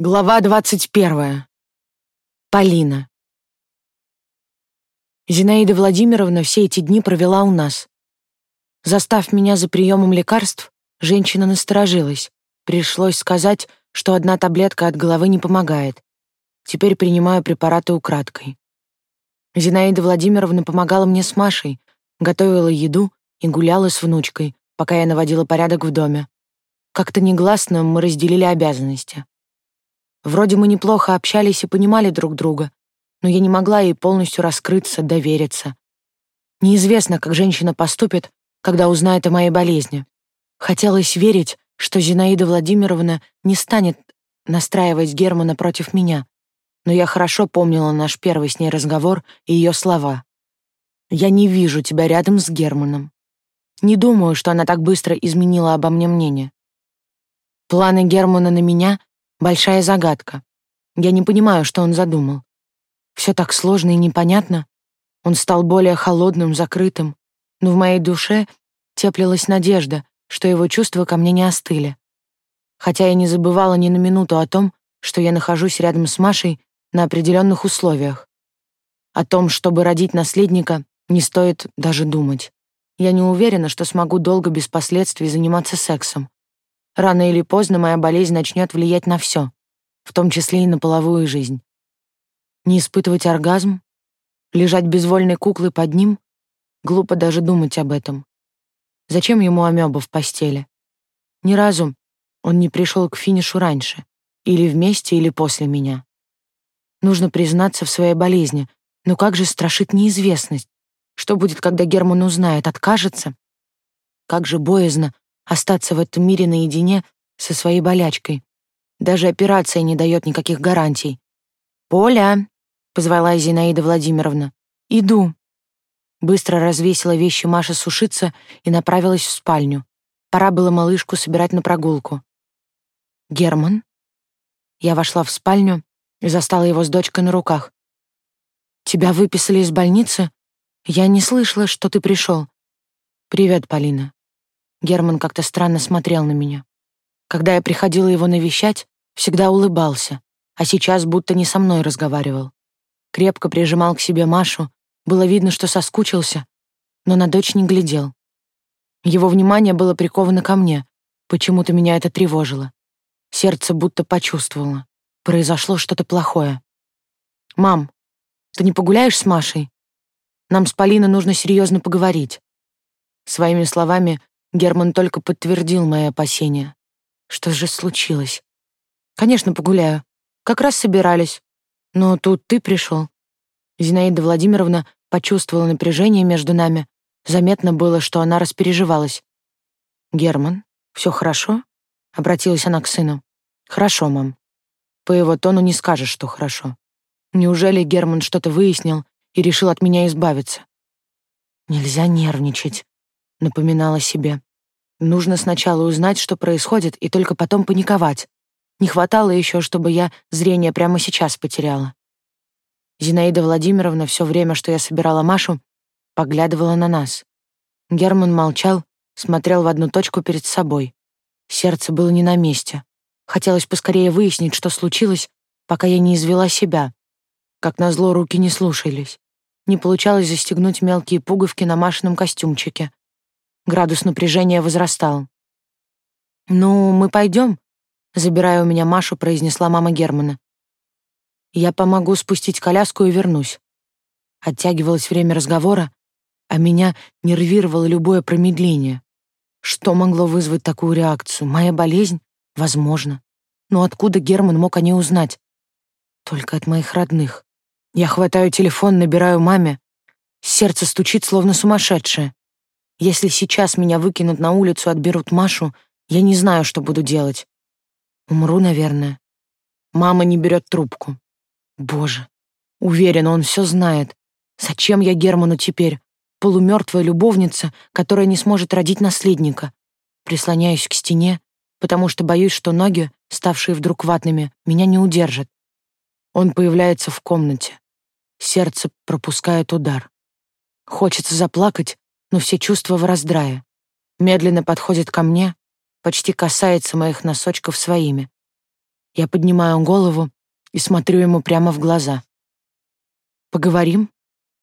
Глава двадцать первая. Полина. Зинаида Владимировна все эти дни провела у нас. Застав меня за приемом лекарств, женщина насторожилась. Пришлось сказать, что одна таблетка от головы не помогает. Теперь принимаю препараты украдкой. Зинаида Владимировна помогала мне с Машей, готовила еду и гуляла с внучкой, пока я наводила порядок в доме. Как-то негласно мы разделили обязанности. Вроде мы неплохо общались и понимали друг друга, но я не могла ей полностью раскрыться, довериться. Неизвестно, как женщина поступит, когда узнает о моей болезни. Хотелось верить, что Зинаида Владимировна не станет настраивать Германа против меня, но я хорошо помнила наш первый с ней разговор и ее слова. «Я не вижу тебя рядом с Германом». Не думаю, что она так быстро изменила обо мне мнение. Планы Германа на меня Большая загадка. Я не понимаю, что он задумал. Все так сложно и непонятно. Он стал более холодным, закрытым, но в моей душе теплилась надежда, что его чувства ко мне не остыли. Хотя я не забывала ни на минуту о том, что я нахожусь рядом с Машей на определенных условиях. О том, чтобы родить наследника, не стоит даже думать. Я не уверена, что смогу долго без последствий заниматься сексом. Рано или поздно моя болезнь начнет влиять на все, в том числе и на половую жизнь. Не испытывать оргазм, лежать безвольной куклой под ним, глупо даже думать об этом. Зачем ему амеба в постели? Ни разу он не пришел к финишу раньше, или вместе, или после меня. Нужно признаться в своей болезни, но как же страшит неизвестность? Что будет, когда Герман узнает, откажется? Как же боязно остаться в этом мире наедине со своей болячкой. Даже операция не дает никаких гарантий. «Поля!» — позвала Зинаида Владимировна. «Иду». Быстро развесила вещи Маша сушиться и направилась в спальню. Пора было малышку собирать на прогулку. «Герман?» Я вошла в спальню и застала его с дочкой на руках. «Тебя выписали из больницы? Я не слышала, что ты пришел. Привет, Полина. Герман как-то странно смотрел на меня. Когда я приходила его навещать, всегда улыбался, а сейчас будто не со мной разговаривал. Крепко прижимал к себе Машу, было видно, что соскучился, но на дочь не глядел. Его внимание было приковано ко мне, почему-то меня это тревожило. Сердце будто почувствовало. Произошло что-то плохое. «Мам, ты не погуляешь с Машей? Нам с Полиной нужно серьезно поговорить». Своими словами Герман только подтвердил мои опасения. Что же случилось? Конечно, погуляю. Как раз собирались. Но тут ты пришел. Зинаида Владимировна почувствовала напряжение между нами. Заметно было, что она распереживалась. «Герман, все хорошо?» — обратилась она к сыну. «Хорошо, мам». По его тону не скажешь, что хорошо. Неужели Герман что-то выяснил и решил от меня избавиться? Нельзя нервничать напоминала себе. Нужно сначала узнать, что происходит, и только потом паниковать. Не хватало еще, чтобы я зрение прямо сейчас потеряла. Зинаида Владимировна все время, что я собирала Машу, поглядывала на нас. Герман молчал, смотрел в одну точку перед собой. Сердце было не на месте. Хотелось поскорее выяснить, что случилось, пока я не извела себя. Как назло, руки не слушались. Не получалось застегнуть мелкие пуговки на Машином костюмчике. Градус напряжения возрастал. «Ну, мы пойдем?» Забирая у меня Машу, произнесла мама Германа. «Я помогу спустить коляску и вернусь». Оттягивалось время разговора, а меня нервировало любое промедление. Что могло вызвать такую реакцию? Моя болезнь? Возможно. Но откуда Герман мог о ней узнать? Только от моих родных. Я хватаю телефон, набираю маме. Сердце стучит, словно сумасшедшее. Если сейчас меня выкинут на улицу, отберут Машу, я не знаю, что буду делать. Умру, наверное. Мама не берет трубку. Боже, уверен, он все знает. Зачем я Герману теперь? Полумертвая любовница, которая не сможет родить наследника. Прислоняюсь к стене, потому что боюсь, что ноги, ставшие вдруг ватными, меня не удержат. Он появляется в комнате. Сердце пропускает удар. Хочется заплакать, но все чувства в раздрае. Медленно подходит ко мне, почти касается моих носочков своими. Я поднимаю голову и смотрю ему прямо в глаза. «Поговорим?»